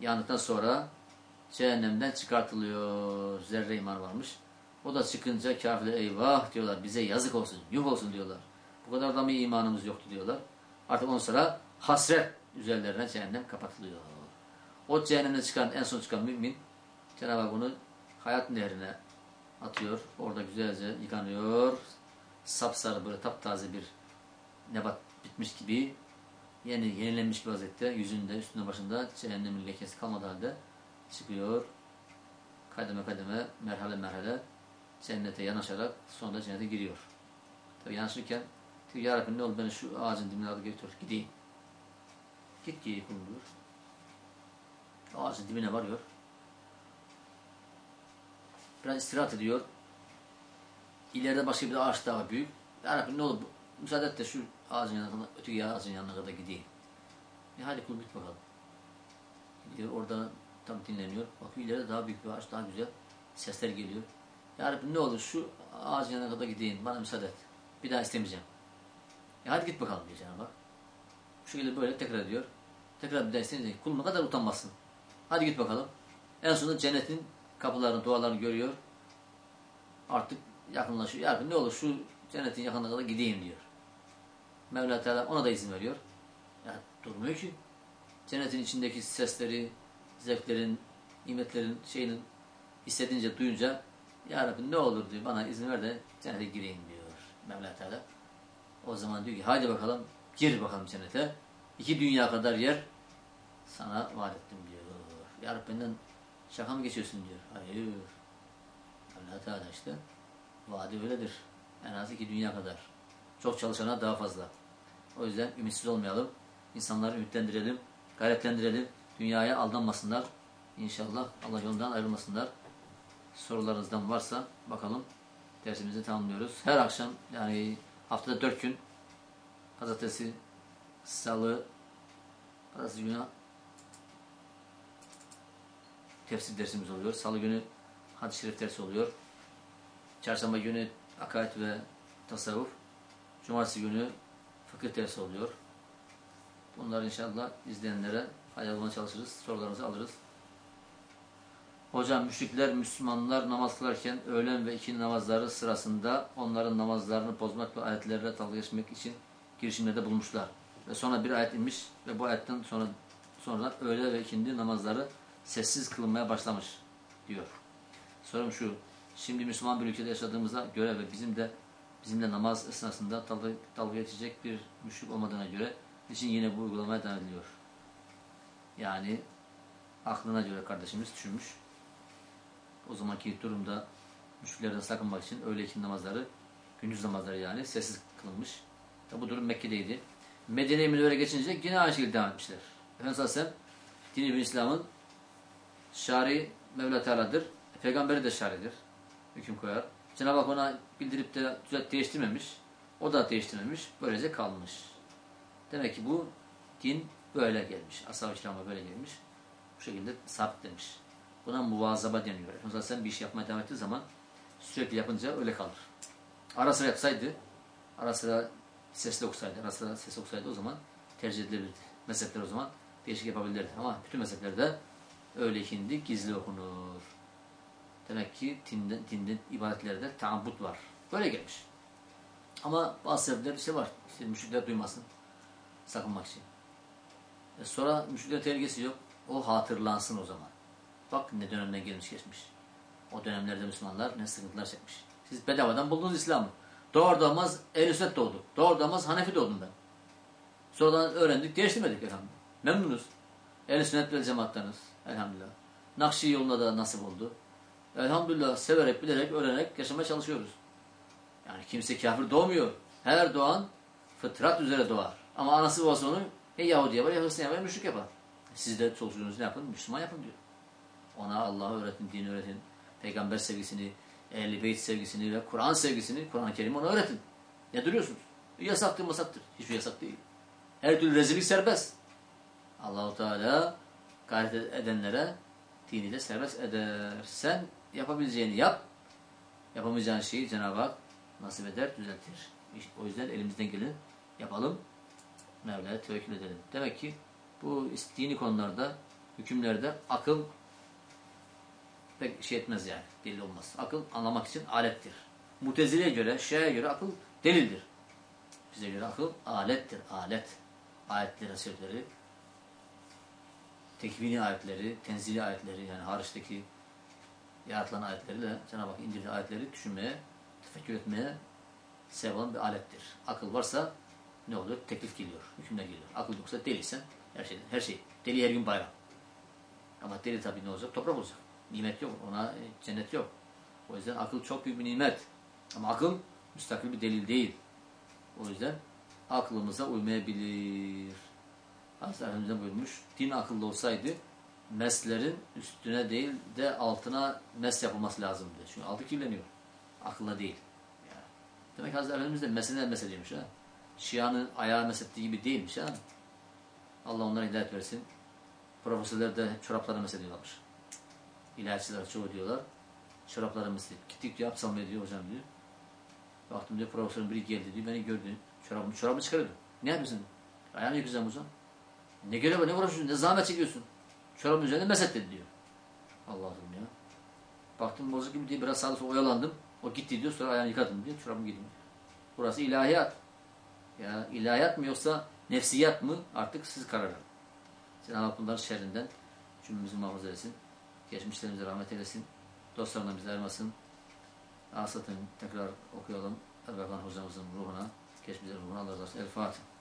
S1: yandıktan sonra cehennemden çıkartılıyor. Zerre iman varmış. O da çıkınca kafirler eyvah diyorlar. Bize yazık olsun, yuh olsun diyorlar. Bu kadar da mı imanımız yoktu diyorlar. Artık ondan sonra hasret üzerlerine cehennem kapatılıyor. O cehennemden çıkan, en son çıkan mümin Cenab-ı Hak bunu hayat nehrine atıyor. Orada güzelce yıkanıyor. Sapsarı böyle taptaze bir nebat bitmiş gibi yeni yenilenmiş bir vaziyette yüzünde, üstünde, başında cehennemin lekesi kalmadı halde çıkıyor. Kademe kademe, merhale merhale cennete yanaşarak sonra cennete giriyor. Tabi yanaşırken diyor ya Rabbi ne oldu beni şu ağacın dibine alıp götür gideyim. Git ki kulum. Ağacın dibine varıyor. Biraz istirahat ediyor. İleride başka bir ağaç daha büyük. Ya Rabbi ne olur müsaade et de şu ağacın yanına, öteki ağacın yanına kadar gideyim. E hadi kul bit bakalım. Gidiyor orada tam dinleniyor. Bakıyor ileride daha büyük bir ağaç, daha güzel sesler geliyor. Ya Rabbi ne olur şu ağacın yanına kadar gideyim, bana müsaade et. Bir daha istemeyeceğim. E hadi git bakalım diyor Cenab-ı Hak. Bu şekilde böyle tekrar ediyor. Tekrar bir daha istemeyecek. Kul ne kadar utanmazsın. Hadi git bakalım. En sonunda cennetin kapılarını, dualarını görüyor. Artık yakınlaşıyor. Ya Rabbi ne olur şu cennetin yakınına kadar gideyim diyor. Mevla Teala ona da izin veriyor. Yani durmuyor ki. Cennetin içindeki sesleri, zevklerin, nimetlerin şeyinin istediğince duyunca Ya Rabbi ne olur diyor bana izin ver de cennete gireyim diyor Mevla Teala. O zaman diyor ki haydi bakalım gir bakalım cennete. İki dünya kadar yer sana vaat ettim diyor. Ya Rabbi benden şaka mı geçiyorsun diyor. Hayır. Mevla Teala işte vaadi öyledir. En az iki dünya kadar. Çok çalışana daha fazla. O yüzden ümitsiz olmayalım. İnsanları ümitlendirelim, gayretlendirelim. Dünyaya aldanmasınlar. İnşallah Allah yolundan ayrılmasınlar. Sorularınızdan varsa bakalım dersimizi tamamlıyoruz. Her akşam yani haftada dört gün pazartesi, salı, pazartesi günü tefsir dersimiz oluyor. Salı günü hadis-i şerif dersi oluyor. Çarşamba günü akaid ve tasavvuf. Cumartesi günü fıkıh dersi oluyor. Bunları inşallah izleyenlere faydalı çalışırız. Sorularınızı alırız. Hocam müşrikler Müslümanlar namaz kılarken öğlen ve ikindi namazları sırasında onların namazlarını bozmak ve ayetlerle dalga geçmek için girişimlerde bulmuşlar. Ve sonra bir ayet inmiş ve bu ayetten sonra sonra öğle ve ikindi namazları sessiz kılınmaya başlamış diyor. Sorum şu. Şimdi Müslüman bir ülkede yaşadığımıza göre ve bizim de bizimle namaz esnasında dalga, dalga geçecek bir müşrik olmadığına göre için yine bu uygulamaya devam ediliyor. Yani aklına göre kardeşimiz düşünmüş. O zamanki durumda müşriklerden sakınmak için öğle ikindi namazları, gündüz namazları yani sessiz kılınmış. Ve bu durum Mekke'deydi. Medine-i Münevvere geçince yine aynı şekilde devam etmişler. Efendimiz Aleyhisselam dini bir İslam'ın şari Mevla Teala'dır. Peygamberi de şaridir. Hüküm koyar. Cenab-ı Hak ona bildirip de düzelt değiştirmemiş. O da değiştirmemiş. Böylece kalmış. Demek ki bu din böyle gelmiş. Ashab-ı kirama böyle gelmiş. Bu şekilde sabitlemiş. Buna muvazaba deniyor. Efendimiz Aleyhisselam bir iş yapmaya devam ettiği zaman sürekli yapınca öyle kalır. Ara sıra yapsaydı, ara sıra sesli okusaydı, ara sıra ses okusaydı o zaman tercih edilebilirdi. Mezhepler o zaman değişik yapabilirdi. Ama bütün mezheplerde öyle ikindi gizli okunur. Demek ki dinde, dinde ibadetlerde taabbut var. Böyle gelmiş. Ama bazı sebepler işte var. İşte müşrikler duymasın. Sakınmak için. E sonra müşriklerin tehlikesi yok. O hatırlansın o zaman. Bak ne dönemden gelmiş geçmiş. O dönemlerde Müslümanlar ne sıkıntılar çekmiş. Siz bedavadan buldunuz İslam'ı. Doğar doğmaz ehl sünnet doğdu. Doğar doğmaz Hanefi doğdum ben. Sonradan öğrendik, değiştirmedik elhamdülillah. Memnunuz. ehl sünnet vel cemaattanız. Elhamdülillah. Nakşi yolunda da nasip oldu. Elhamdülillah severek, bilerek, öğrenerek yaşamaya çalışıyoruz. Yani kimse kafir doğmuyor. Her doğan fıtrat üzere doğar. Ama anası babası onu ya Yahudi yapar ya Hristiyan yapar ya müşrik yapar. Siz de çocuğunuzu ne yapın? Müslüman yapın diyor. Ona Allah'ı öğretin, dini öğretin. Peygamber sevgisini, ehl beyt sevgisini ve Kur'an sevgisini, Kur'an-ı Kerim'i ona öğretin. Ne duruyorsunuz? Yasaktır masaktır. Hiçbir yasak değil. Her türlü rezillik serbest. Allahu Teala gayret edenlere dini de serbest eder. Sen yapabileceğini yap. Yapamayacağın şeyi Cenab-ı Hak nasip eder, düzeltir. O yüzden elimizden geleni yapalım. Mevla'ya tevekkül edelim. Demek ki bu dini konularda, hükümlerde akıl pek şey etmez yani. Delil olmaz. Akıl anlamak için alettir. Mutezile'ye göre, Şia'ya göre akıl delildir. Bize göre akıl alettir. Alet. Ayetleri, sözleri, tekvini ayetleri, tenzili ayetleri yani hariçteki yaratılan ayetleriyle Cenab-ı Hak indirdiği ayetleri düşünmeye, tefekkür etmeye sebep bir alettir. Akıl varsa ne oluyor? Teklif geliyor, hükümler geliyor. Akıl yoksa deliysen her şey, her şey. Deli her gün bayram. Ama deli tabii ne olacak? Toprak olacak. Nimet yok. Ona e, cennet yok. O yüzden akıl çok büyük bir nimet. Ama akıl müstakil bir delil değil. O yüzden aklımıza uymayabilir. Hazreti buyurmuş. Din akıllı olsaydı meslerin üstüne değil de altına mes yapılması lazımdı. Çünkü altı kirleniyor. Akılla değil. Yani. Demek Hazreti Efendimiz de mesele meseleymiş ha. Şia'nın ayağı mesettiği gibi değilmiş ha. Allah onlara hidayet versin. Profesörler de çoraplarına mesediyorlarmış. İlaççılar çoğu diyorlar. Çoraplarına mesedip. Gittik diyor, apsalmaya diyor hocam diyor. Baktım diyor profesörün biri geldi diyor, beni gördü. Çorabımı, çorabımı çıkarıyordu. Ne yapıyorsun? Ayağını yıkayacağım hocam. Ne göre ne uğraşıyorsun, ne zahmet çekiyorsun. Çorabın üzerinde meset dedi diyor. Allah'ım ya. Baktım bozuk gibi diye biraz sağa oyalandım. O gitti diyor sonra ayağını yıkadım diyor. Çorabım gidiyor. Burası ilahiyat. Ya ilahiyat mı yoksa nefsiyat mı artık siz karar verin. Cenab-ı Hak bunların şerrinden cümlemizi muhafaza etsin. Geçmişlerimize rahmet eylesin. Dostlarına bizi ayırmasın. Asatın tekrar okuyalım. Erbakan hocamızın ruhuna, geçmişlerin ruhuna Allah razı olsun. El Fatiha.